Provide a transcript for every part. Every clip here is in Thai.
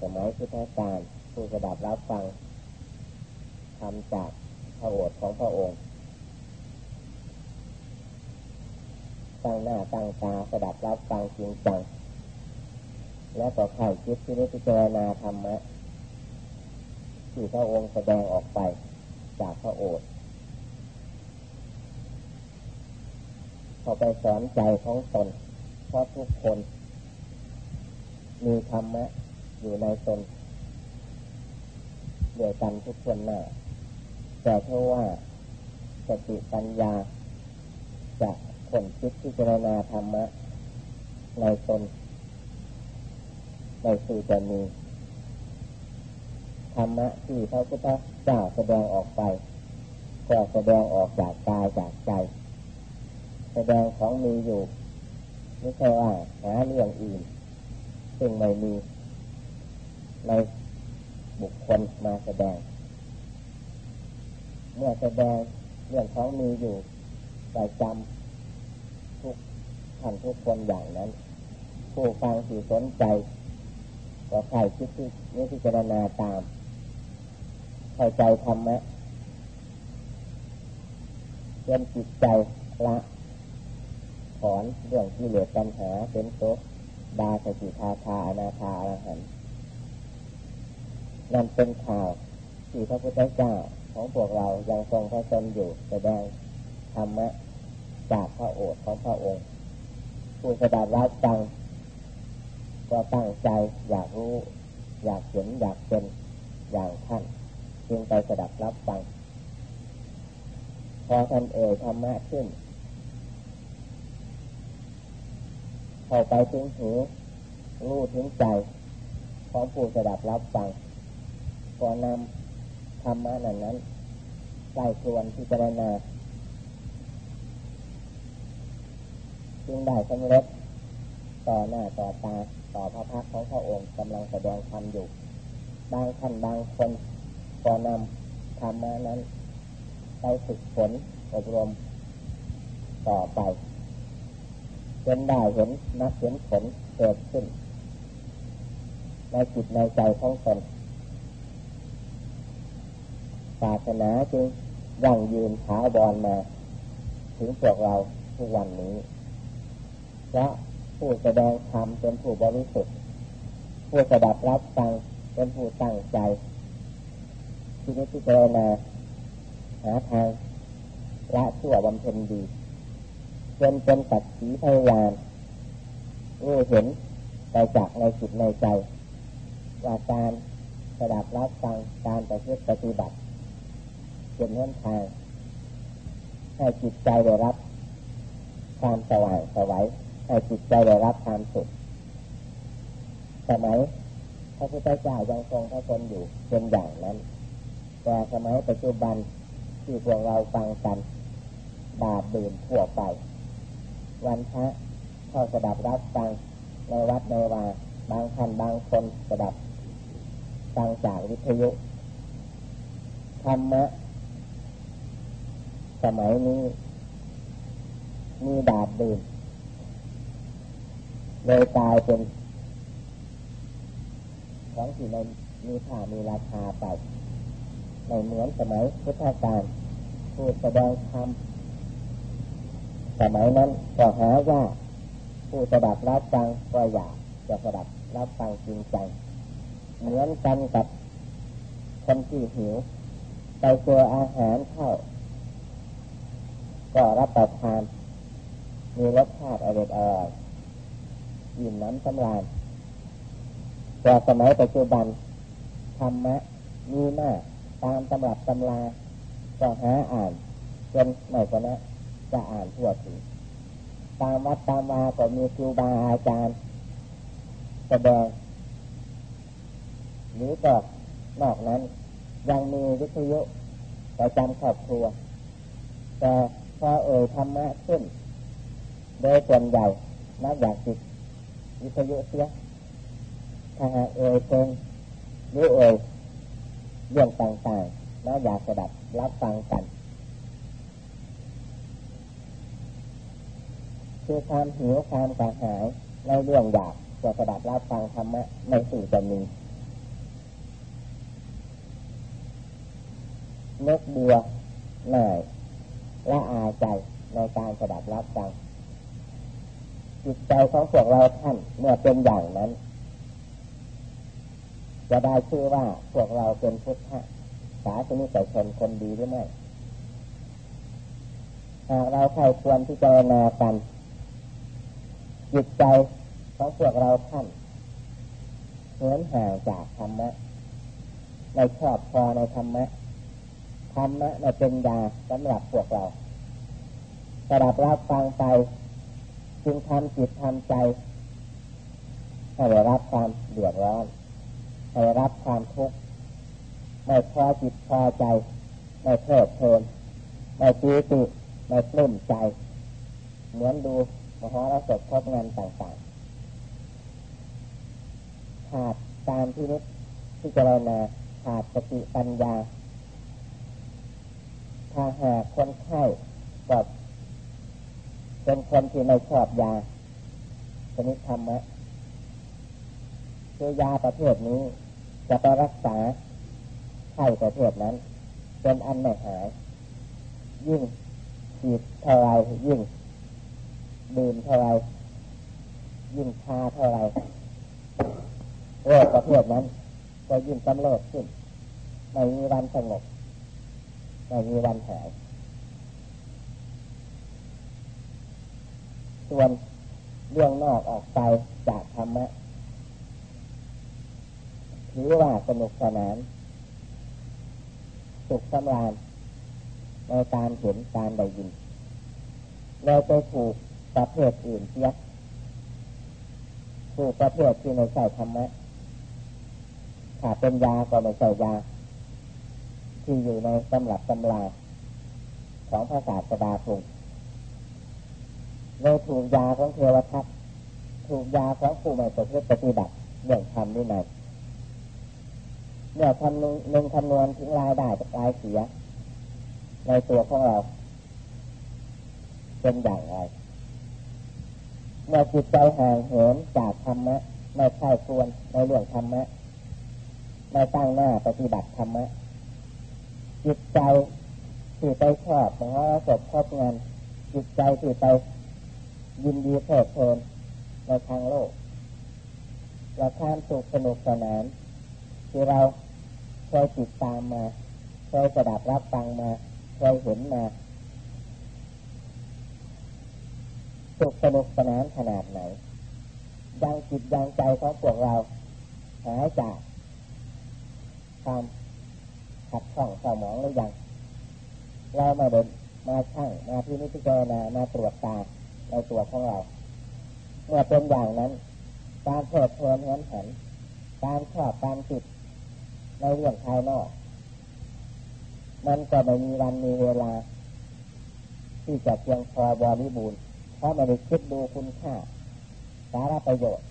สมัยพุทธกาลผู้สดับรับฟังทำจากพระโอษฐ์ของพระองค์ ตั้งหน้าตั้งตาสดับรับฟังจริงจัง และต่อข่าคิดที่นิพจารณาธรรมะที่พระองค์แสดงออกไปจากพระโอษฐ์พอไปสอนใจของตนเพราะทุกคน มีธรรมะ อยู่ในตนเดียวกันทุกคนหน้าแต่เพราะว่าสติปัญญา จะคนคิดที่จะนาธรรมะ ในตนในสื่อจะมีธรรมะที่พระพุทธเจ้าแสดงออกไป ก็แสดงออกจากกายจากใจ แสดงของมีอยู่ไม่ใช่ว่าหาเรื่องอื่น ซึ่งไม่มี ในบุคคลมาแสดง เมื่อแสดงเรื่องของมีอยู่แต่จำทุกท่านทุกคนอย่างนั้น ผู้ฟังที่สนใจก็ใครคิดที่นี้ที่จะนาตาม เข้าใจธรรมะเรียนจิตใจละถอนเรื่องที่เหลือปัญหาเป็นโตดาสติทาทาอนาคาอรหันต์ นั่นเป็นข่าวที่พระพุทธเจ้าของพวกเรายังทรงพระชนอยู่แสดงธรรมะจากพระโอษฐ์ของพระองค์ ผู้สดับรับฟังก็ตั้งใจอยากรู้ อยากเห็นอยากเป็นอย่างท่านจึงไปสดับรับฟัง พอท่านเอ่ยธรรมะขึ้น เข้าไปถึงหูรู้ถึงใจของผู้สดับรับฟัง ก็นำธรรมะนั้นนั้นใส่ส่วนที่จะนาจึงได้สำเร็จต่อหน้าต่อตาต่อพระพักของพระองค์กำลังแสดงธรรมอยู่ บางท่านบางคนก็นำธรรมะนั้นไปฝึกฝนอบรมต่อไปจนได้เห็นนักเห็นผลเกิดขึ้น ในจิตในใจของตน ศาสนาจึงยั่งยืนถาวรมา ถึงพวกเราทุกวันนี้ และผู้แสดงธรรมเป็นผู้บริสุทธิ์ผู้สดับรับฟังเป็นผู้ตั้งใจที่นี้ที่เจรณาหาทางละชั่วบำเพ็ญดีจนเป็นตัดสีพยายามรู้เห็นไปจากในจิตในใจว่าการสดับรับฟังการปฏิบัติ เป็นหนทางให้จิตใจได้รับความสว่างสวัยให้จิตใจได้รับความสุขสมัยพระพุทธเจ้ายังทรงพระชนอยู่เป็นอย่างนั้น แต่สมัยปัจจุบันที่พวกเราฟังกันบาดดื่นทั่วไป วันพระเข้าสดับรับฟังในวัดในวาบางท่านบางคนสดับฟังจากวิทยุธรรมะ สมัยนี้ มีดาบดื่นเลยกลายเป็น ของที่มันมีค่ามีราคาไปไม่เหมือนสมัยพุทธกาลผู้แสดงธรรมสมัยนั้นก็หาว่าผู้สดับรับฟังก็อยากจะสดับรับฟังจริงจังเหมือนกันกับคนที่หิวไปเจออาหารเข้า ก็รับประทาน มีรสชาติอร่อยอร่อยอิ่มน้ำสำราญแต่สมัยปัจจุบันธรรมะมีมากตามตำรับตำราก็หาอ่านจนไม่ก็นะจะอ่านทั่วถึงตามวัดตามวาก็มีครูบาอาจารย์แสดงหรือก็นอกนั้น ยังมีวิทยุประจำครอบครัวแต่ พอเอ่ยธรรมะขึ้น โดยส่วนใหญ่นักอยากจิตวิทยุเสียถ้าหากเอ่ยเพลงหรือเอ่ยเรื่องต่างๆนักอยากสดับรับฟังกันคือความหิวความกระหายในเรื่องอยากจะสดับรับฟังธรรมะในสื่อจะมีเลิกเบื่อหน่าย ละอาใจในการสดับรับฟังจิตใจของพวกเราท่านเมื่อเป็นอย่างนั้น จะได้ชื่อว่าพวกเราเป็นพุทธะสาธุนิสัยชนคนดีหรือไม่หากเราใครควรที่จะนากันจิตใจของพวกเราท่านเหินห่างจากธรรมะในชอบพอในธรรมะ ธรรมะในเป็นยาสำหรับพวกเราสดับรับฟังไปจึงทำจิตทำใจให้ได้รับความเดือดร้อนให้รับความทุกข์ไม่พอจิตพอใจไม่เพลิดเพลินไม่ตีติไม่ปลื้มใจ เหมือนดูมหรสพพบงานต่างๆขาดการที่นิที่จะรณาขาดสติปัญญา ถ้าหากคนไข้กับเป็นคนที่ไม่ชอบยาชนิดธรรมะคือยาประเภทนี้จะไปรักษาไข้ประเภทนั้นเป็นอันไม่หายยิ่งฉีดเท่าไรยิ่งดื่มเท่าไรยิ่งชาเท่าไรโรคประเภทนั้น ก็ยิ่งกำเริบขึ้นไม่มีวันสงบ ไม่มีวันหาย ส่วนเรื่องนอกออกไปจากธรรมะถือว่าสนุกสนาน สุขสำราญในการเห็นการได้ยินเราไปถูกประเภทอื่นเสียถูกประเภทที่ในใส่ธรรมะถ้าเป็นยาก็ไม่ใช่ยา ที่อยู่ในตำรับตำราของภาษาสดาพุงเราถูกยาของเทวทัตถูกยาของผู้ไม่ประพฤติปฏิบัติเรื่องทำนี่ไหนเมื่อคำนึงคำนวณถึงรายได้กับรายเสีย ในตัวของเรา เป็นอย่างไร เมื่อจิตใจห่างเหินจากธรรมะไม่ใช่ควรในเรื่องธรรมะไม่ตั้งหน้าปฏิบัติธรรมะ จิตใจที่ไปชอบของเราสดครบงานจิตใจที่ไปยินดีเพลิดเพลินในทางโลกและความสุขสนุกสนานที่เราเคยติดตามมาเคยสดับรับฟังมาเคยเห็นมาสุขสนุกสนานขนาดไหนยังจิตยังใจของพวกเราหายจากความ ขัดข้องเศร้าหมองหรือยังเรามาเดินมาช่างมาที่นิพพานามาตรวจตาในตัวของเรา เมื่อเป็นอย่างนั้นการเพิดเพลินเหินหันการชอบการติดในเรื่องภายนอก มันก็ไม่มีวันมีเวลา ที่จะเพียงพอบริบูรณ์เพราะม่ได้คิดดูคุณค่า สาระประโยชน์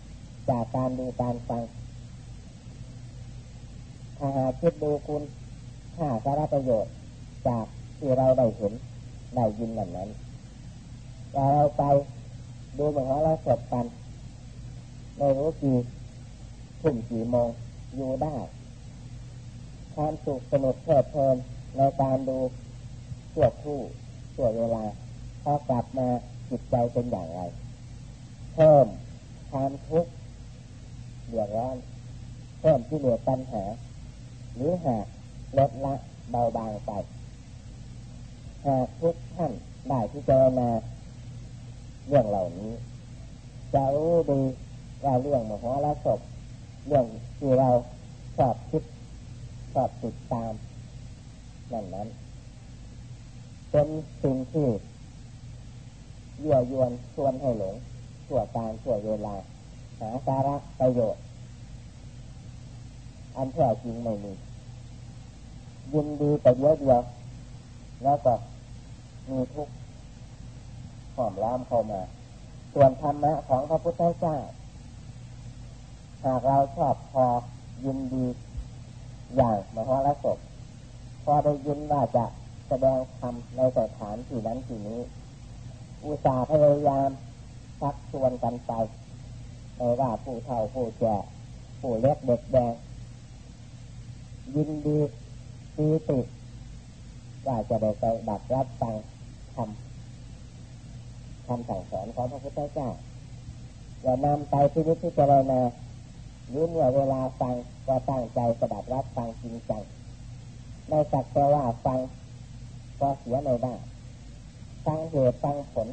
จากการดูการฟังถ้าหาคิดดูคุณ ค่าสาระประโยชน์จากที่เราได้เห็นได้ยินแบบนั้นเราไปดูเหมหาลัยสดกันไม่รู้กี่ทุ่มกี่โมงอยู่ได้ความสุขสนุกเพลิดเพลินในการดูชั่วคู่ชั่วเวลาพอกลับมาจิตใจเป็นอย่างไร เพิ่มความทุกข์เดือดร้อนเพิ่มที่เหลือปัญหาหรือหาก ลดละเบาบางไปหากทุกท่านได้ที่เจอมาเรื่องเหล่านี้ จะรู้ดีว่าเรื่องมโหรสพเรื่องที่เราชอบคิดชอบติดตามนั่นนั้นเป็นสิ่งที่ยั่วยวนชวนให้หลงชั่วการชั่วเวลา หาสาระประโยชน์ อันแท้จริงไม่มี ยินดีแต่เยอะเดียวแล้วก็มีทุกข์หอมล้อมเข้ามา ส่วนธรรมะของพระพุทธเจ้าหากเราชอบพอยินดีอย่างมหรสพพอได้ยินว่าจะแสดงธรรมในสถานที่นั้นที่นี้ อุตส่าห์พยายามชักชวนกันไปไม่ว่าผู้เฒ่าผู้แก่ผู้เล็กเด็กแดงยินดี ตีติดว่าจะได้ไปบัตรรับฟังทำคำสั่งสอนของพระพุทธเจ้าอย่านำไปที่นิพพิจารณาหรือเมื่อเวลาฟังก็ตั้งใจสดับรับฟังจริงจังไม่สักแต่ว่าฟังก็เสียในได้ฟังเหตุฟังผล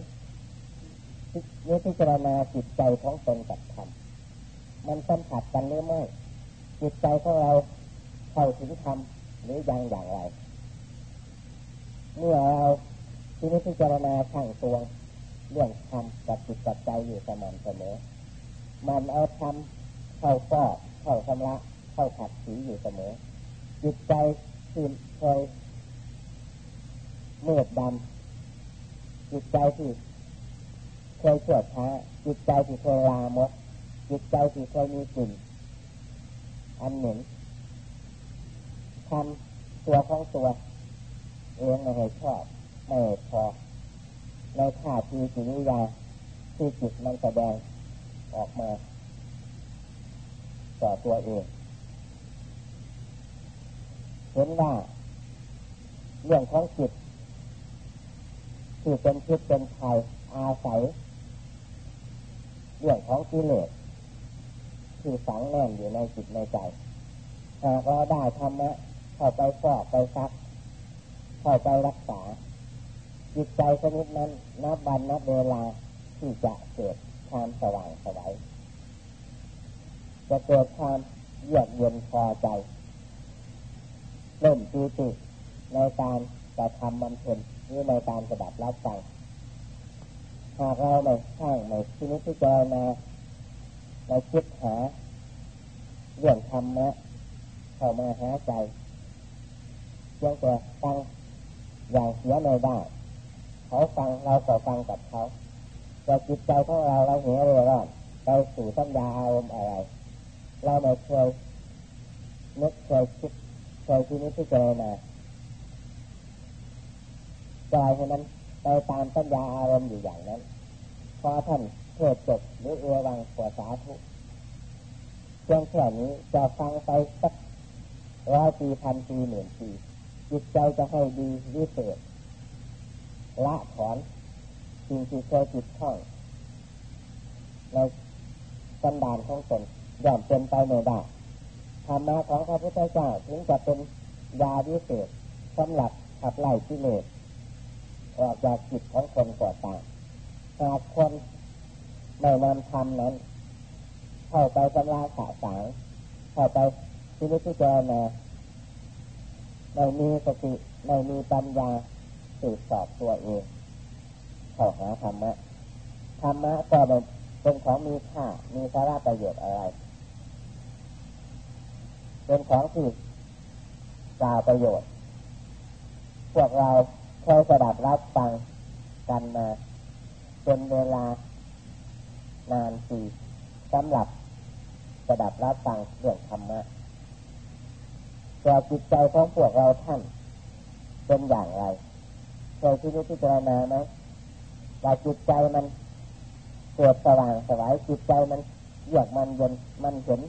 นี่พิจารณาจิตใจของตนกับธรรมมันสัมผัสกันหรือไม่จิตใจของเราเข้าถึงธรรม หรือยังอย่างไร เมื่อเราที่นี้พิจารณาข้างตัวเรื่องธรรมกับจิตกับใจอยู่สม่ำเสมอ มันเอาธรรมเข้าก็เข้าชำระเข้าขัดสีอยู่เสมอ จิตใจที่เคยเมื่อดำจิตใจที่เคยเฉื่อยช้าจิตใจที่เคยลามกจิตใจที่เคยมีกลิ่นอันหนึ่ง ทำตัวของตัว เองไม่ให้ชอบไม่พอในท่าทีจิตวิญาที่จิตมันแสดงออกมาต่อตัวเองเห็นว่าเรื่องของจิตที่เป็นพิษเป็นภัยอาศัยเรื่องของกิเลสที่ฝังแน่นอยู่ในจิตในใจหากเราได้ธรรมะ เข้าไปฟอกไปซัก เข้าไปรักษา จิตใจชนิดนั้นนับวันนับเวลาที่จะเกิดความสว่างสวัยจะเกิดความเยือกเย็นพอใจเริ่มปีติในการกระทำมันเพ็ญหรือในการกระดับรับฟังหากเราไม่ช่างไม่ชินิพิจารณาเราคิดหาเรื่องธรรมะเข้ามาหาใจ เพียงแต่ฟังอย่างเสียในได้เขาฟังเราก็ฟังกับเขาแต่จิตใจของเราเราเหนื่อร้อนไปสู่สัญญาอารมณ์อะไร เราไม่เคยนึกเคยคิดเคยที่นี้ที่เจรนาใจให้มันไปตามสัญญาอารมณ์อยู่อย่างนั้นพอท่านเทศจบหรือเอือวังกว่าสาธุเพียงแค่นี้จะฟังไปสักร้อยปีพันปีหมื่นปี จิตใจจะให้ดีวิเศษละถอนสิ่งที่เคยจิตข้องในสันดานของตนย่อมเป็นไปไม่ได้ธรรมะของพระพุทธเจ้าถึงจะเป็นยาวิเศษสำหรับขับไล่กิเลสออกจากจิตของคนก่อตางหากคนไม่นำธรรมนั้น เข้าไปสำราสาสางเข้าไปที่นิพพานมา ไม่มีสติไม่มีปัญญาสืบสอบตัวเองเข้าหาธรรมะธรรมะก็เป็นของมีค่ามีสาระประโยชน์อะไรเป็นของที่กล่าวประโยชน์ พวกเราเคยสดับรับฟังกันมาเป็นเวลานานปีสำหรับสดับรับฟังเรื่องธรรมะ แต่จิตใจของพวกเราท่าน เป็นอย่างไรเคยที่นี้พิจารณาไหมว่าจิตใจมันเกิดสว่างสวายจิตใจมันเยือกมันเย็นมันเห็น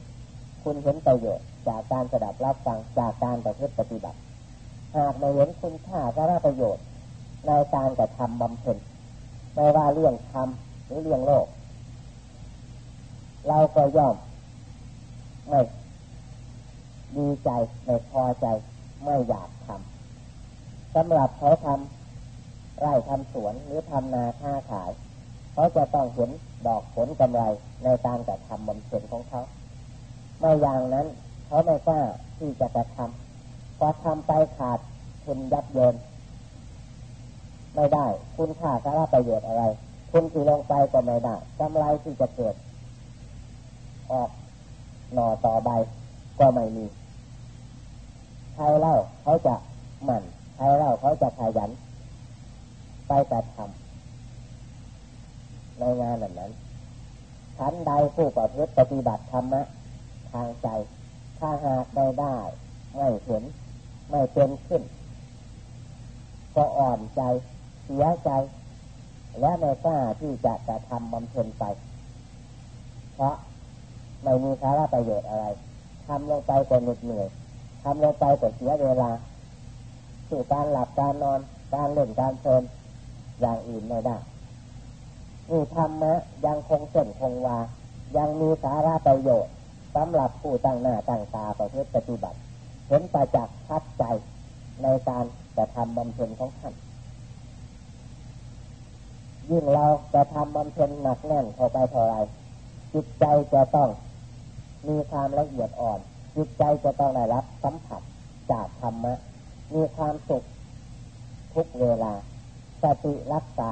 คุณเห็นประโยชน์จากการสดับรับฟังจากการประพฤติปฏิบัติ หากไม่เห็นคุณค่าสาระประโยชน์ในการกระทำบำเพ็ญไม่ว่าเรื่องธรรมหรือเรื่องโลก เราก็ย่อมไม่ ดีใจไม่พอใจไม่อยากทำสำหรับเขาทำไร่ทำสวนหรือทำนาค้าขาย เขาจะต้องเห็นดอกผลกำไรในการกระทำบำเพ็ญของเขาไม่อย่างนั้นเขาไม่กล้าที่จะกระทำพอทำไปขาดทุนยับเยินไม่ได้ คุณค่าสาระประโยชน์อะไร คุณที่ลงไปก็ไม่ได้กำไรที่จะเกิด ออกหน่อต่อใบ ก็ไม่มี ใครเล่าเขาจะหมั่น ใครเล่าเขาจะขยัน ไปกระทำในงานแบบนั้นชั้นใดผู้ประพฤติปฏิบัติธรรมะทางใจ ถ้าหากไม่ได้ ไม่เห็น ไม่เป็นขึ้น ก็อ่อนใจ เสียใจ และไม่กล้าที่จะจะทำบำเพ็ญไป เพราะไม่มีสาระประโยชน์อะไร ทำลงไปก็เหน็ดเหนื่อยทำลงไปก็เสียเวลาสู่การหลับการนอน การเล่นการเพลินอย่างอื่นไม่ได้นี่ธรรมะยังคงเส้นคงวา ยังมีสาระประโยชน์สำหรับผู้ตั้งหน้าตั้งตาประพฤติปฏิบัติ เห็นประจักษ์ชัดใจในการกระทำบำเพ็ญของท่านยิ่งเราจะทำบำเพ็ญหนักแน่นเข้าไปเท่าไรจิตใจจะต้อง มีความละเอียดอ่อน จิตใจจะต้องได้รับสัมผัสจากธรรมะ มีความสุขทุกเวลา สติรักษา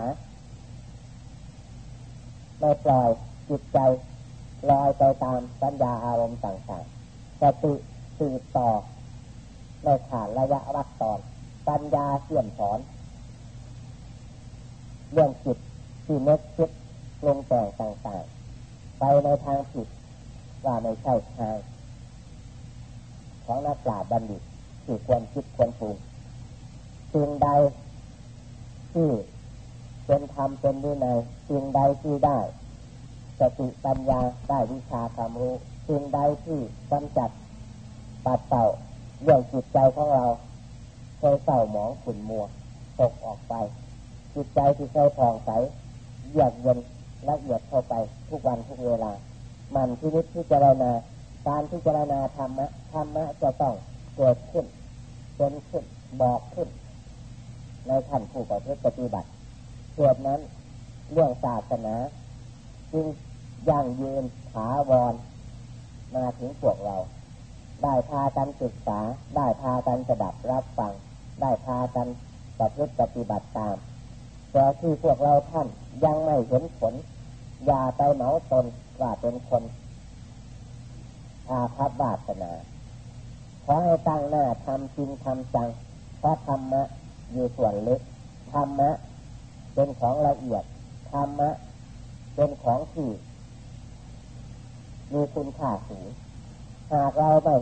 ไม่ปล่อยจิตใจลอยไปตามปัญญาอารมณ์ต่างๆ สติสืบต่อไม่ขาดระยะรักตอน ปัญญาเสี่ยมสอน เรื่องจิตที่นึกคิดลงแต่งต่างๆ ไปในทางผิด ว่าไม่ใช่ทางของนักปราชญ์บัณฑิตที่ควรคิดควรปรุงสิ่งใดที่เป็นธรรมเป็นวินัยสิ่งใดที่ได้สติปัญญาได้วิชาความรู้สิ่งใดที่กำจัดปัดเต่าเรื่องจิตใจของเราเคยเศร้าหมองขุ่นมัวตกออกไป จิตใจที่เคยผ่องใสเยือกเย็นละเอียดเข้าไปทุกวันทุกเวลา มันที่นิดที่จะรณาการที่จะรณาธรรมะธรรมะจะต้องเกิดขึ้นเป็นขึ้นบอกขึ้น ในขั้นผู้ประพฤติปฏิบัติส่วนนั้นเรื่องศาสนาจึงยั่งยืนถาวรมาถึงพวกเรา ได้พากันศึกษา ได้พากันสดับรับฟัง ได้พากันประพฤติปฏิบัติตามแต่ที่พวกเราท่านยังไม่เห็นผล อย่าไปเหมาตน ว่าเป็นคนอาภัพบาสนา ขอให้ตั้งหน้าทำจริงทำจัง เพราะธรรมะอยู่ส่วนลึก ธรรมะเป็นของละเอียด ธรรมะเป็นของที่มีคุณค่าสูง หากเราไม่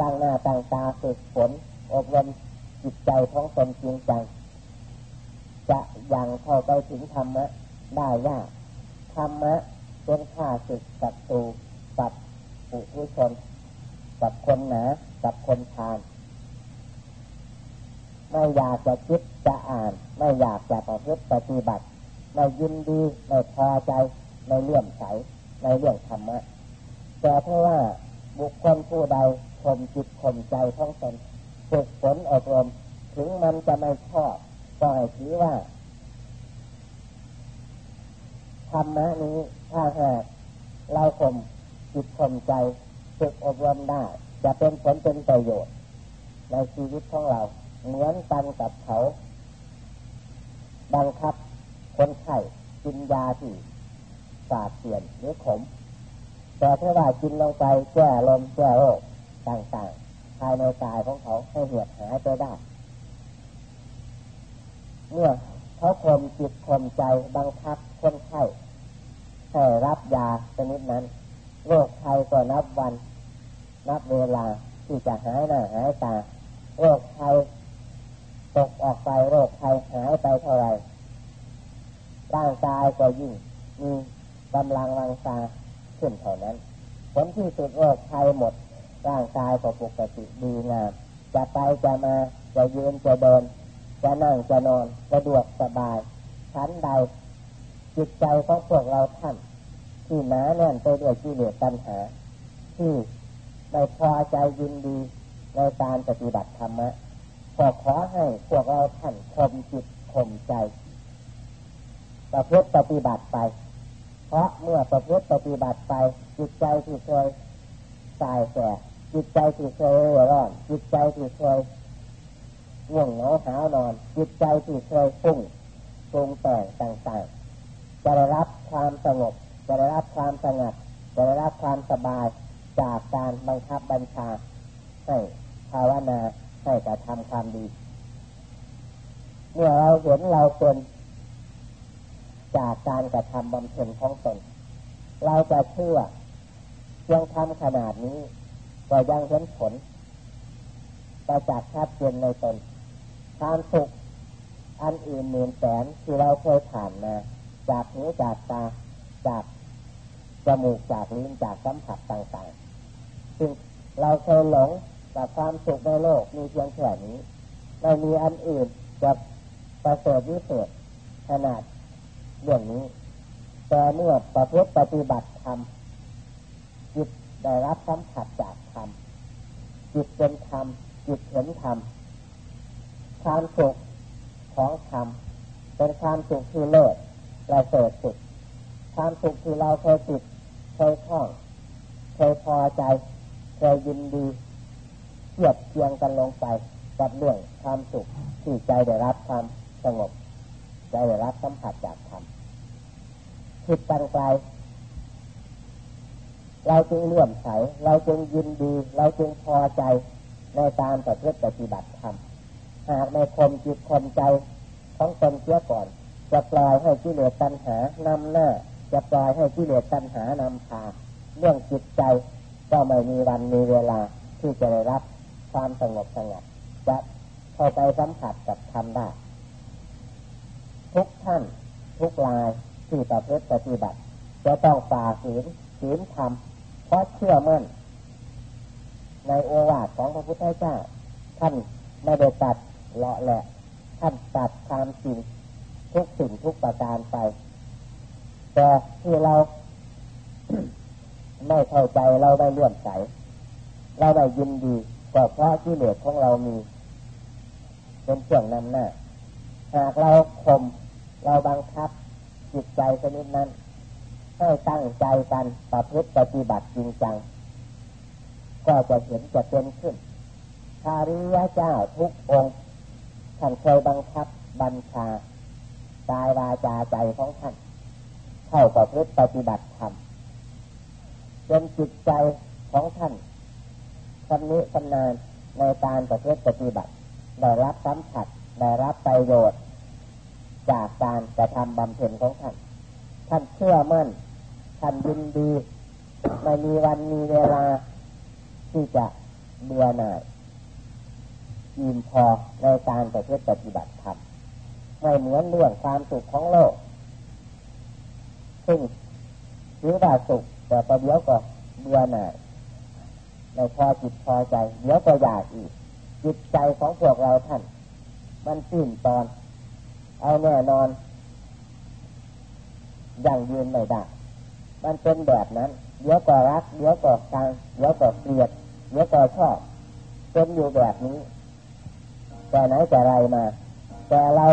ตั้งหน้าตั้งตาฝึกฝนอบรมจิตใจของตนจริงจัง จะยังเข้าไปถึงธรรมะได้ยาก ธรรมะ เป็นข้าศึกศัตรูกับผู้ผู้ชนกับคนหนากับคนทาน ไม่อยากจะคิดจะอ่าน ไม่อยากจะประพฤติปฏิบัติ ไม่ยินดีไม่พอใจไม่เลื่อมใสในเรื่องธรรมะแต่เพราะว่าบุคคลผู้ใดข่มจิตข่มใจทั้งตนฝึกฝนอบรมถึงมันจะไม่ชอบก็ให้ถือว่า ธรรมะนี้ถ้าหากเราข่มจิตข่มใจฝึกอบรมได้ จะเป็นผลเป็นประโยชน์ ในชีวิตของเรา เหมือนกันกับเขาบังคับคนไข้กินยาที่สาดเปลี่ยนหรือขม แต่ถ้าว่ากินลงไปแก้ลมแก้โรคต่างๆ ภายในกายของเขาให้เหียดหายไปได้ เมื่อเขาข่มจิตข่มใจบังคับคนไข้ ให้รับยาชนิดนั้นโรคไข้ก็นับวัน นับเวลาที่จะหายหน้าหายตาโรคไข้ตกออกไปโรคไข้หายไปเท่าไรร่างกายก็ยิ่งมีกำลังวังชาขึ้นเท่านั้นผลที่สุดโรคภัยหมด ร่างกายก็ปกติดีงามจะไปจะมาจะยืนจะเดิน จะนั่งจะนอนสะดวกสบายชั้นใด จิตใจของพวกเราท่านที่หนาแน่นไปด้วยกิเลสตัณหา ที่ไม่พอใจยินดีในการปฏิบัติธรรมะขอขอให้พวกเราท่านข่มจิตข่มใจประพฤติปฏิบัติไป เพราะเมื่อประพฤติปฏิบัติไป จิตใจที่เคยตายแก่จิตใจที่เคยร้อนจิตใจที่เคยง่วงเหงาหานอน จิตใจที่เคยฟุ้งปรุงแต่งต่างๆ จะได้รับความสงบจะได้รับความสงัดจะได้รับความสบายจากการบังคับบัญชาให้ภาวนาให้กระทำความดีเมื่อเราเห็นเราเป็นจากการกระทำบำเพ็ญของตนเราจะเชื่อยังทำขนาดนี้ก็ยังเห็นผลประจักษ์ชัดเจนในตนความสุขอันอื่นหมื่นแสนที่เราเคยผ่านมา จากหูจากตาจากจมูกจากลิ้นจากสัมผัสต่างๆซึ่งเราเคยหลงกับความสุขในโลกมีเพียงแค่นี้ไม่มีอันอื่นจะประเสริฐวิเศษขนาดเรื่องนี้ แต่เมื่อประพฤติปฏิบัติธรรมจิตได้รับสัมผัสจากธรรมจิตเป็นธรรมจิตเห็นธรรมความสุขของธรรมเป็นความสุขที่เลิศ ประเสริสุดความสุขที่เราเคยติดเคยคล้องเคยพอใจเคยยินดีเทียบเทียงกันลงไปกับเรื่องความสุขที่ใจได้รับความสงบใจได้รับสัมผัสจากธรรมคิดกันไกลเราจึงเลื่อมใสเราจึงยินดี เราจึงพอใจในการปฏิบัติปฏิบัติธรรมหากในคมจิตคมใจของตนเสียก่อน จะปล่อยให้กิเลสตัณหานำหน้า จะปล่อยให้กิเลสตัณหานำพาเรื่องจิตใจก็ไม่มีวันมีเวลาที่จะได้รับความสงบสงัดจะเข้าไปสัมผัสกับธรรมได้ทุกท่านทุกลายที่ประพฤติปฏิบัติ จะต้องฝ่าฝืนฝืนธรรมเพราะเชื่อมั่น ในโอวาทของพระพุทธเจ้า ท่านไม่ได้ตัดเลาะแหละ ท่านตัดความจริง ทุกสิ่งทุกประการไป แต่ที่เราไม่เข้าใจเราได้เลื่อมใส เราได้ยินดีก็เพราะที่เหลือของเรามี เป็นเครื่องนำหน้า หากเราข่มเราบังคับ จิตใจชนิดนั้นให้ตั้งใจกันประพฤติปฏิบัติจริงจัง ก็จะเห็นจะเป็นขึ้นพาริยะเจ้าทุกองค์ท่านเคยบังคับบัญชา กายวาจาใจของท่านเข้าประพฤติปฏิบัติธรรมจนจิตใจของท่านชำนิชำนาญในการประพฤติปฏิบัติ ได้รับสัมผัสได้รับประโยชน์ จากการกระทำบำเพ็ญของท่าน ท่านเชื่อมั่น ท่านยินดี ไม่มีวันมีเวลา ที่จะเบื่อหน่ายอิ่มพอในการประพฤติปฏิบัติธรรม ไม่เหมือนเรื่องความสุขของโลก ซึ่งถือว่าสุขแต่ประเดี๋ยวก็เบื่อหน่ายในพอจิตพอใจเดี๋ยวก็อยากอีก จิตใจของพวกเราท่าน มันสิ้นตอน เอาแน่นอน อย่างยืนไม่ได้มันเป็นแบบนั้น เดี๋ยวก็รัก เดี๋ยวก็ชังเดี๋ยวก็เกลียด เดี๋ยวก็ชอบ เป็นอยู่แบบนี้ แต่ไหนแต่ไรมา แต่เรา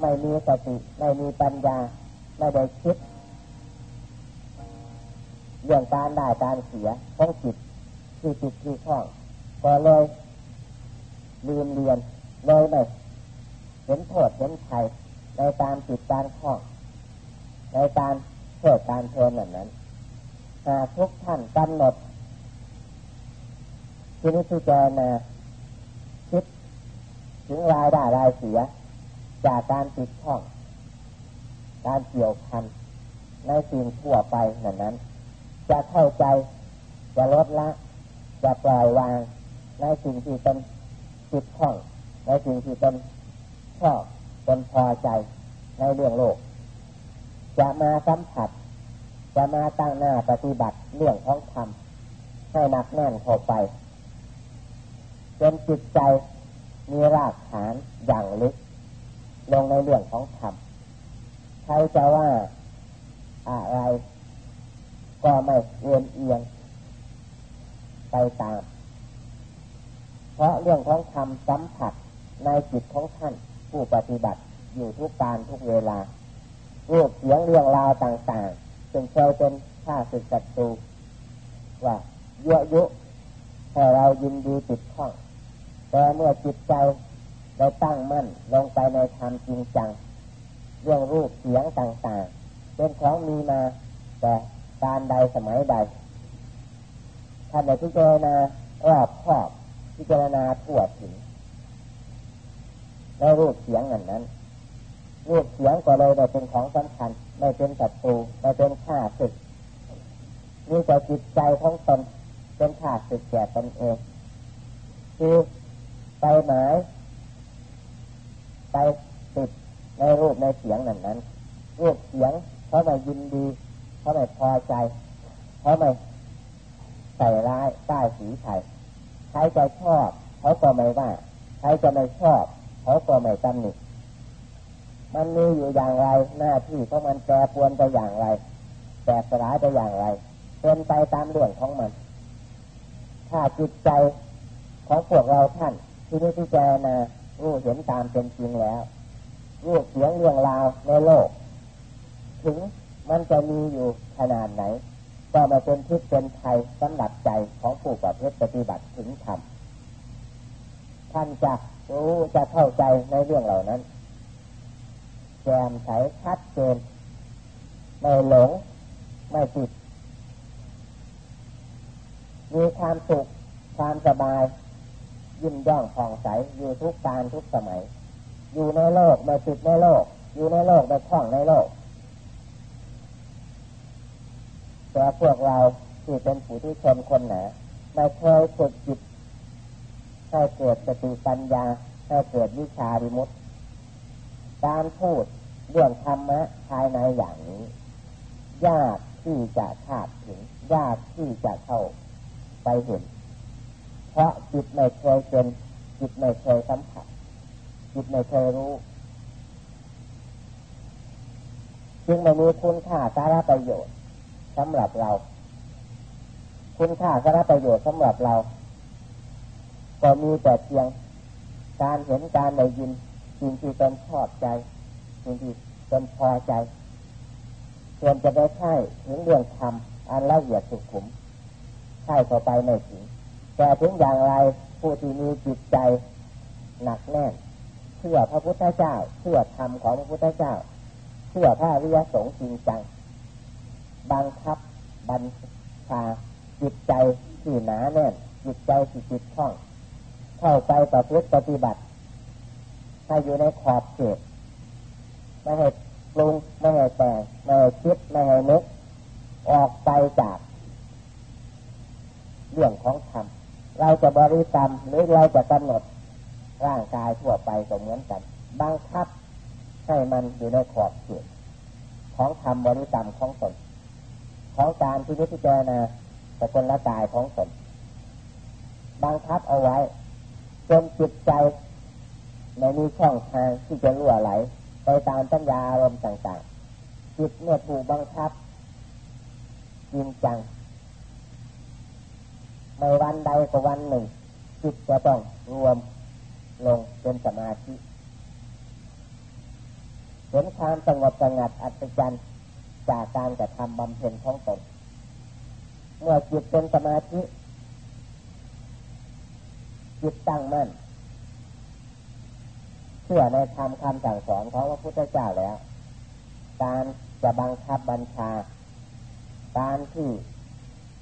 ไม่มีสติไม่มีปัญญา ไม่ได้คิดเรื่องการได้การเสียของจิตที่จิตที่ข้องก็เลยลืมเรียนเลยไม่เห็นโทษเห็นภัยในการจิตการข้องในการเกิดการเทินแบบนั้นหากทุกท่านกำหนดที่นี้ที่เจนาคิดถึงรายได้รายเสีย จากการติดข้อง การเกี่ยวพันในสิ่งทั่วไปนั้นนั้น จะเข้าใจจะลดละ จะปล่อยวางในสิ่งที่เป็นจิตข้อง ในสิ่งที่เป็นชอบเป็นพอใจในเรื่องโลก จะมาสัมผัส จะมาตั้งหน้าปฏิบัติเรื่องของธรรมให้หนักแน่นเข้าไปจนจิตใจมีรากฐานอย่างลึก ลงในเรื่องของธรรมใครจะว่าอะไรก็ไม่เอียงเอียงไปตาม เพราะเรื่องของธรรมสัมผัสในจิตของท่านผู้ปฏิบัติอยู่ทุกการทุกเวลารูปเสียงเรื่องราวต่างๆจึงเคยเป็นข้าศึกศัตรูว่าเยอะยุให้เรายินดีติดข้อง แต่เมื่อจิตใจ ได้ตั้งมั่นลงไปในธรรมจริงจัง เรื่องรูปเสียงต่างๆ เป็นของมีมา แต่การใดสมัยใดท่านในพิจารณารอบครอบพิจารณาทั่วถึงในรูปเสียงนั้นนั้นรูปเสียงก็เลยได้เป็นของสำคัญไม่เป็นศัตรูไม่เป็นข้าศึกมีแต่จิตใจของตนเป็นข้าศึกแก่ตนเองคือไปหมาย ไปติดในรูปในเสียงนั้นนั้นรูปเสียงเขาไม่ยินดีเขาไม่พอใจเขาไม่ใส่ร้ายใต้สีไทยใครจะชอบเขาก็ไม่ว่าใครจะไม่ชอบเขาก็ไม่ตำหนิมันมีอยู่อย่างไรหน้าที่ของมันแปรปวนไปอย่างไรแตกสลายไปอย่างไรเป็นไปตามเรื่องของมัน ถ้าจิตใจของพวกเราท่านที่นี้ที่เจนะ รู้เห็นตามเป็นจริงแล้วรู้เสียงเรื่องราวในโลก ถึงมันจะมีอยู่ขนาดไหน ก็มาเป็นทิศเป็นไทยสำหรับใจของผู้ประพฤติปฏิบัติถึงธรรมท่านจะรู้จะเข้าใจในเรื่องเหล่านั้นแจ่มใสชัดเจนไม่หลง ไม่ติด มีความสุขความสบาย ยิ้มย่องผ่องใสอยู่ทุกการทุกสมัย อยู่ในโลกม่ติดในโลก อยู่ในโลกม่คล้องในโลกแต่พวกเราที่เป็นผู้ที่ชนคนหนาไม่เคยฝึกจิตให้เกิดสติปัญญาให้เกิดวิชาดิมุตการพูดเรื่องธรรมะภายในอย่างนี้ยากที่จะคาดถึงยากที่จะเข้าไปเห็น เพราะจิตไม่เคยเป็นจิตไม่เคยสัมผัสจิตไม่เคยรู้จึงไม่มีคุณค่าสาระประโยชน์สำหรับเรา คุณค่าสาระประโยชน์สำหรับเรา ก็มีแต่เพียงการเห็นการได้ยินสิ่งที่ตนชอบใจสิ่งที่ตนพอใจส่วนจะได้ใช่ถึงเรื่องธรรมอันละเอียดสุขุมใช่ต่อไปไม่ถึง แต่ถึงอย่างไรผู้ที่มีจิตใจหนักแน่นเชื่อพระพุทธเจ้าเชื่อธรรมของพระพุทธเจ้าเชื่อพระวิยสงฆ์จริงจังบังคับบัญชาจิตใจที่หนาแน่นจิตใจที่จิตท่อง เข้าไปประพฤติปฏิบัติให้อยู่ในขอบเขตไม่ให้ปรุงไม่ให้แต่งไม่ให้คิดไม่ให้นึกออกไปจาก เรื่องของธรรม เราจะบริกรรมหรือเราจะกำหนดร่างกายทั่วไปก็เหมือนกันบังคับให้มันอยู่ในขอบเขตของธรรมบริกรรมของตนของการที่นิพพานาแต่คนละกายของตนบังคับเอาไว้จนจิตใจในมีช่องทางที่จะรั่วไหล ไปตามปัญญาอารมณ์ต่างๆจิตเมื่อถูกบังคับจริงจัง ในวันใดก็วันหนึ่ง จิตจะต้องรวมลงเป็นสมาธิเห็นความสงบสงัดอัศจรรย์จากการกระทำบำเพ็ญของตนเมื่อจิตเป็นสมาธิ จิตตั้งมั่นเชื่อในธรรมคำสั่งสอนของพระพุทธเจ้าแล้ว การจะบังคับบัญชา การที่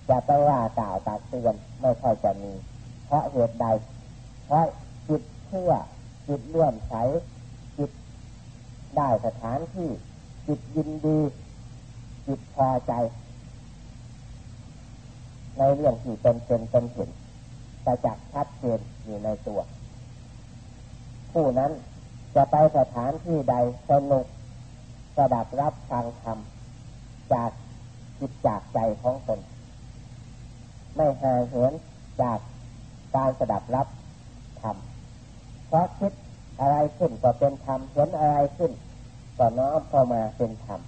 จะไปว่ากล่าวตักเตือนไม่ค่อยจะมี เพราะเหตุใด เพราะจิตเชื่อจิตเลื่อมใสจิตได้สถานที่ จิตยินดี จิตพอใจ ในเรื่องที่เป็นเป็นเป็นเห็นประจักษ์ชัดเจนอยู่ในตัว ผู้นั้นจะไปสถานที่ใดสนุกสดับรับฟังธรรมจากจิตจากใจของตน ไม่ห่างเหินจากการสดับรับธรรมเพราะคิดอะไรขึ้นก็เป็นธรรมเห็นอะไรขึ้นก็น้อมเข้ามาเป็นธรรม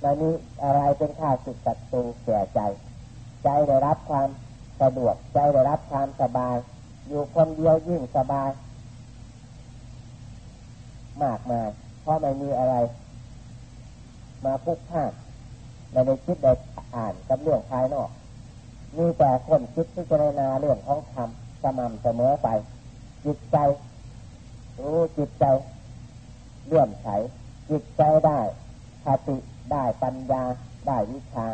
ในนี้อะไรเป็นข้าศึกศัตรูแก่ใจ ใจได้รับความสะดวกใจได้รับความสบาย อยู่คนเดียวยิ่งสบาย มากมายเพราะไม่มีอะไร มาพุกพาดในในคิดได้อ่านกับเรื่องภายนอก มีแต่คนคิดที่จะนาเรื่องของธรรมสม่ำเสมอไป จิตใจ รู้จิตใจเลื่อมใสจิตใจได้สติได้ปัญญาได้วิชา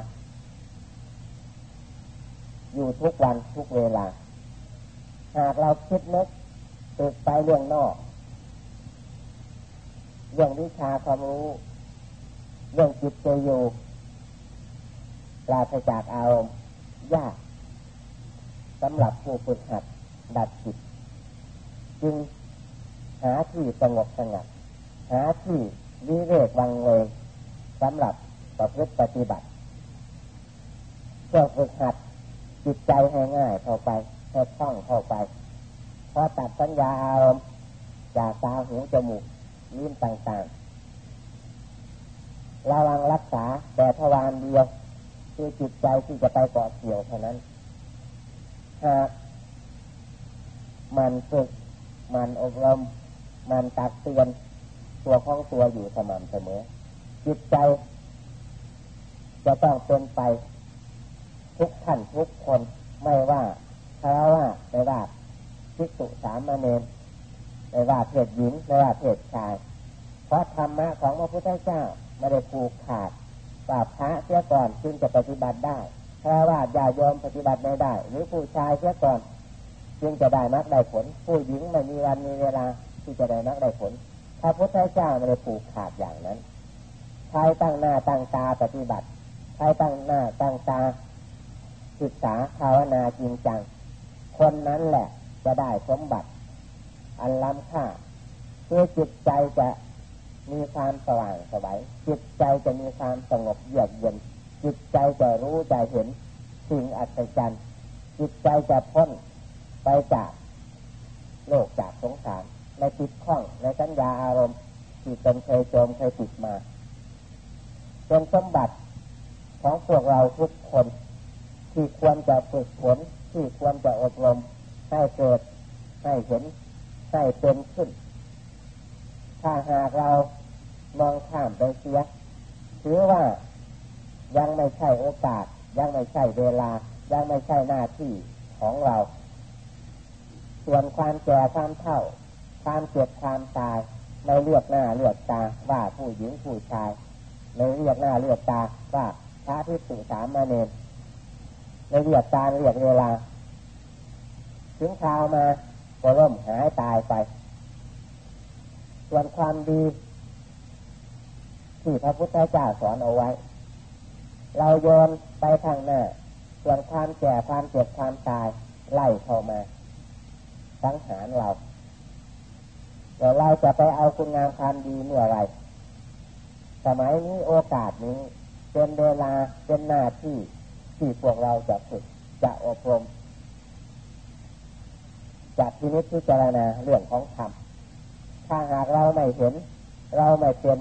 อยู่ทุกวันทุกเวลา หากเราคิดนึกติดไปเรื่องนอก เรื่องวิชาความรู้ เรื่องจิตใจอยู่ปราศจากอารมณ์ ยากสำหรับผู้ฝึกหัดดัดจิต จึงหาที่สงบสงัด หาที่วิเวกวังเลยสำหรับประพฤติปฏิบัติเพื่อฝึกหัดจิตใจให้ง่ายเข้าไปให้คล่องเข้าไป พอตัดสัญญาอารมณ์จากตาหูจมูกลิ้นต่างๆระวังรักษาแต่ทวารเดียว คือจิตใจที่จะไปเกาะเกี่ยวเท่านั้นหากมันฝึกมันอบรมมันตักเตือนตัวของตัวอยู่สม่ำเสมอ จิตใจ จะต้องเป็นไป ทุกท่านทุกคนไม่ว่าคารวะไม่ว่าภิกษุสามเณรไม่ว่าเพศหญิงไม่ว่าเพศชาย เพราะธรรมะของพระพุทธเจ้าไม่ได้ผูกขาด ปราบพระเสียก่อนจึงจะปฏิบัติได้คารวะอย่ายอมปฏิบัติไม่ได้ หรือผู้ชายเสียก่อน จึงจะได้นักได้ผล ผู้หญิงไม่มีวันมีเวลาที่จะได้นักได้ผลพระพุทธเจ้าไม่ได้ผูกขาดอย่างนั้นใครตั้งหน้าตั้งตาปฏิบัติใครตั้งหน้าตั้งตาศึกษาภาวนาจริงจัง คนนั้นแหละจะได้สมบัติ อันล้ำค่าเพื่อจิตใจจะ มีความสว่างสวัยจิตใจจะมีความสงบเยือกเย็นจิตใจจะรู้ใจเห็นสิ่งอัศจรรย์จิตใจจะพ้นไปจากโลกจากสงสารในติดข้องในสัญญาอารมณ์ที่ตนเคยโจมเคยติดมาเป็นสมบัติของพวกเราทุกคน ที่ควรจะฝึกฝนที่ควรจะอบรมให้เกิดให้เห็นให้เป็นขึ้น ถ้าหากเรามองข้ามไปเสียถือว่ายังไม่ใช่โอกาส ยังไม่ใช่เวลา ยังไม่ใช่หน้าที่ของเรา ส่วนความแก่ความเท่า ความเจ็บความตายไม่เลือกหน้าเลือกตาว่าผู้หญิงผู้ชายไม่เลือกหน้าเลือกตาว่าพระที่สุสามมาเนรในเรียกการเรียกเวลา ถึงคราวมาก็ร่มหายตายไป ส่วนความดีที่พระพุทธเจ้าสอนเอาไว้ เราโยนไปทางหน้า ส่วนความแก่ความเจ็บความตายไล่เข้ามาสังหารเราเดี๋ยวเราจะไปเอาคุณงามความดีเมื่อไรสมัยนี้โอกาสนี้เป็นเวลาเป็นหน้าที่ที่พวกเราจะฝึกจะอบรมจากที่นี้ที่เจรณาเรื่องของธรรม ถ้าหากเราไม่เห็น เราไม่เป็น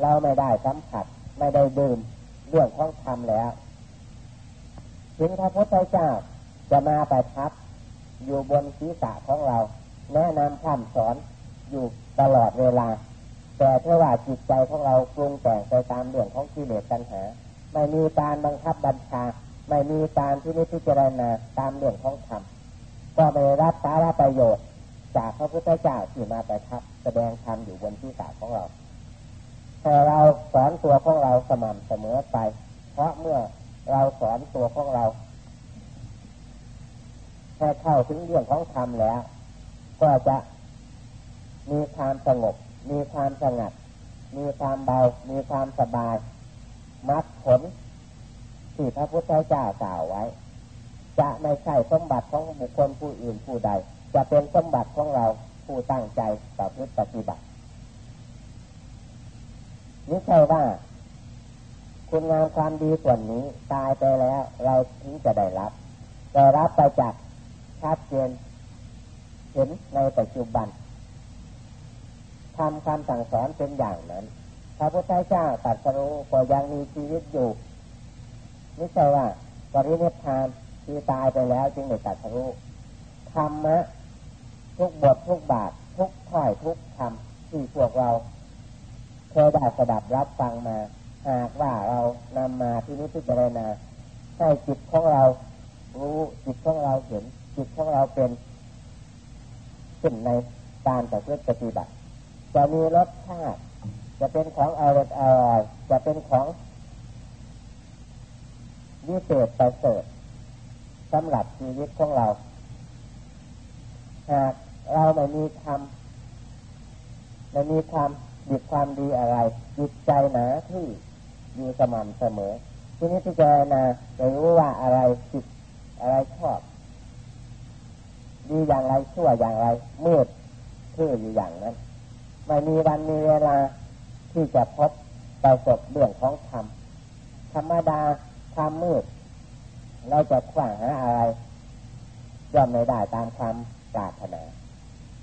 เราไม่ได้สัมผัส ไม่ได้ดื่มเรื่องของธรรมแล้ว ถึงพระพุทธเจ้าจะมาไปทับ อยู่บนศีรษะของเรา แนะนำคำสอนอยู่ตลอดเวลา แต่เท่าว่าจิตใจของเราปรุงแต่งไปตามเรื่องของกิเลสตัณหา ไม่มีการบังคับบัญชา ไม่มีการที่นิพจารณาตามเรื่องของธรรมก็ไม่รับสาระประโยชน์ จากพระพุทธเจ้าที่มาประทับแสดงธรรมอยู่บนที่ศาของเราแต่เราสอนตัวของเราสม่ำเสมอไป เพราะเมื่อเราสอนตัวของเราแค่เข้าถึงเรื่องของธรรมแล้ว ก็จะมีความสงบ มีความสงัด มีความเบา มีความสบาย มัดผลที่พระพุทธเจ้ากล่าวไว้ จะไม่ใช่สมบัติของบุคคลผู้อื่นผู้ใด จะเป็นสมบัติของเราผู้ตั้งใจต่อพฤติปฏิบัตินี่ใช่ว่า คุณงามความดีส่วนนี้ตายไปแล้ว เราถึงจะได้รับแต่รับไปจากชัดเจนเห็นในปัจจุบันทำคำสั่งสอนเป็นอย่างนั้น พระพุทธเจ้าตรัสรู้ก็ยังมีชีวิตอยู่ไม่ใช่ว่าปรินิพพานคือตายไปแล้วจึงได้ตัดรู้ธรรมะ ทุกบททุกบาท ทุกถ้อยทุกคำที่พวกเราเคยได้สดับรับฟังมา หากว่าเรานำมาที่นี้พิจารณาให้จิตของเรารู้จิตของเราเห็นจิตของเราเป็นขึ้นในการปฏิบัติจะมีรสชาติจะเป็นของอร่อยอร่อยจะเป็นของวิเศษประเสริฐสำหรับชีวิตของเราหาก เราไม่มีธรรมไม่มีความดีความดีอะไร จิตใจหนาที่อยู่สม่ำเสมอ ทีนี้ที่เจนะจะรู้ว่าอะไรผิดอะไรชอบ ดีอย่างไรชั่วอย่างไรมืดชื่ออยู่อย่างนั้น ไม่มีวันมีเวลาที่จะพบประสบเรื่องของธรรมธรรมดาความมืด เราจะขวางหาอะไรย่อมไม่ได้ตามความปรารถนา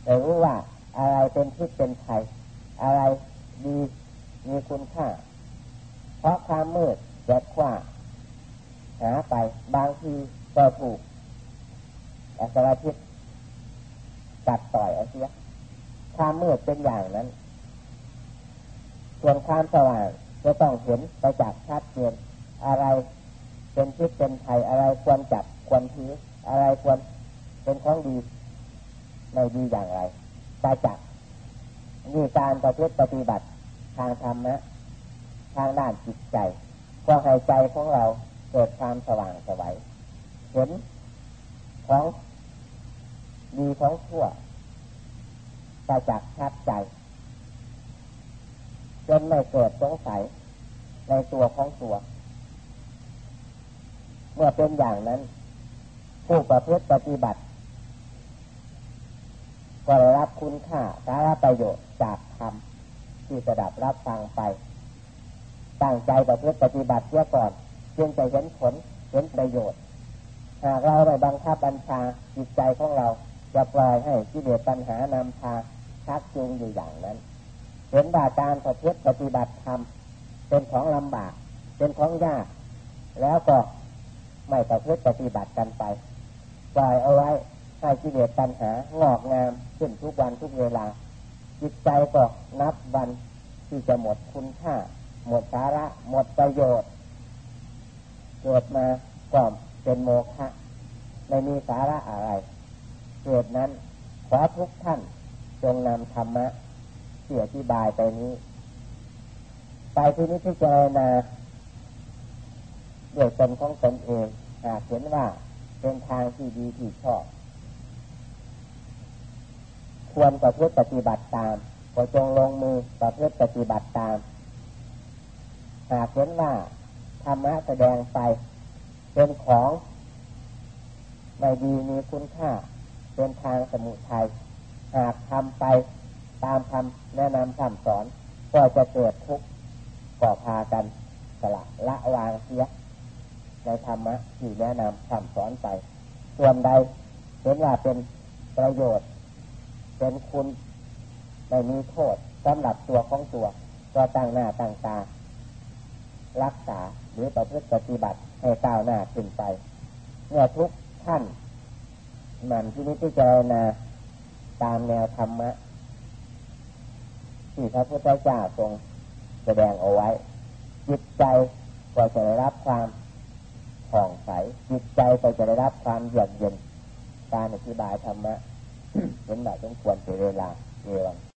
แต่รู้ว่าอะไรเป็นพิษเป็นภัยอะไรดีมีคุณค่า เพราะความมืดแยกว่าหาไปบางทีก็ถูกอัศรพิษกัดต่อยเอาเสียความมืดเป็นอย่างนั้น ส่วนความสว่างจะต้องเห็นไปจากชัดเจนอะไรเป็นพิษเป็นภัยอะไรควรจับควรถืออะไรควรเป็นของดี ไม่ดีอย่างไรไปจับมีการประพฤติปฏิบัติทางธรรมะทางด้านจิตใจก็ให้ใจของเราเกิดความสว่างสวัยเห็นของดีของชั่วประจักษ์ชัดใจจนไม่เกิดสงสัยในตัวของตัว เมื่อเป็นอย่างนั้น ผู้ประพฤติปฏิบัติ ก็ได้รับคุณค่าสาระประโยชน์จากธรรมที่สดับรับฟังไป ตั้งใจประพฤติปฏิบัติเสียก่อนจึงจะเห็นผลเห็นประโยชน์ หากเราได้บังคับบัญชาจิตใจของเราจะปล่อยให้กิเลสปัญหานำพาชักจูงอยู่อย่างนั้น เห็นว่าการประพฤติปฏิบัติธรรมเป็นของลำบาก เป็นของยาก แล้วก็ไม่ประพฤติปฏิบัติกันไป ปล่อยเอาไว้ ให้กิเลสปัญหางอกงามขึ้นทุกวันทุกเวลา จิตใจก็นับวันที่จะหมดคุณค่า หมดสาระ หมดประโยชน์เกิดมาก็เป็นโมฆะไม่มีสาระอะไรเกิดนั้นขอทุกท่านจงนำธรรมะที่อธิบายไปนี้ ไปที่นี้ที่เจรณาด้วยตนของตนเองหากเห็นว่าเป็นทางที่ดีที่ชอบ ควรประพฤติปฏิบัติตามก็จงลงมือประพฤติปฏิบัติตาม หากเห็นว่าธรรมะแสดงไปเป็นของไม่ดีมีคุณค่า เป็นทางสมุทัยหากทำไปตามคำแนะนำคำสอน ก็จะเกิดทุกข์ก่อพากันสละละวางเสียในธรรมะที่แนะนำคำสอนไป ส่วนใดเห็นว่าเป็นประโยชน์ เป็นคุณไม่มีโทษสำหรับตัวของตัว ก็ตั้งหน้าตั้งตา รักษาหรือประพฤติปฏิบัติให้ก้าวหน้าขึ้นไปเมื่อทุกท่านมันที่นี้ที่เจรณาตามแนวธรรมะที่พระพุทธเจ้าทรงแสดงเอาไว้ จิตใจก็จะได้รับความผ่องใส จิตใจก็จะได้รับความเยือกเย็นการอธิบายธรรมะ เห็นได้สมควรเสียเวลาเอวัง